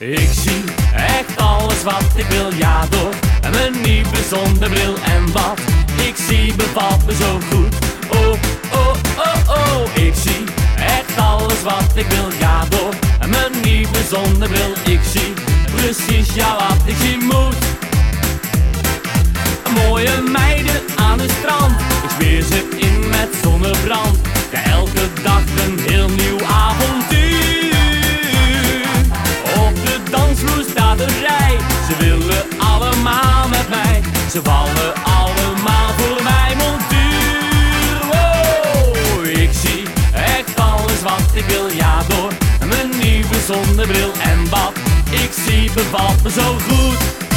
Ik zie echt alles wat ik wil, ja door mijn nieuwe zonnebril en wat ik zie bevalt me zo goed. Oh, oh, oh, oh, ik zie echt alles wat ik wil, ja door mijn nieuwe zonnebril. Ik zie precies ja wat ik zie. Ze willen allemaal met mij. Ze vallen allemaal voor mijn montuur. Wow, ik zie echt alles wat ik wil, ja door mijn nieuwe zonnebril en wat ik zie bevalt me zo goed.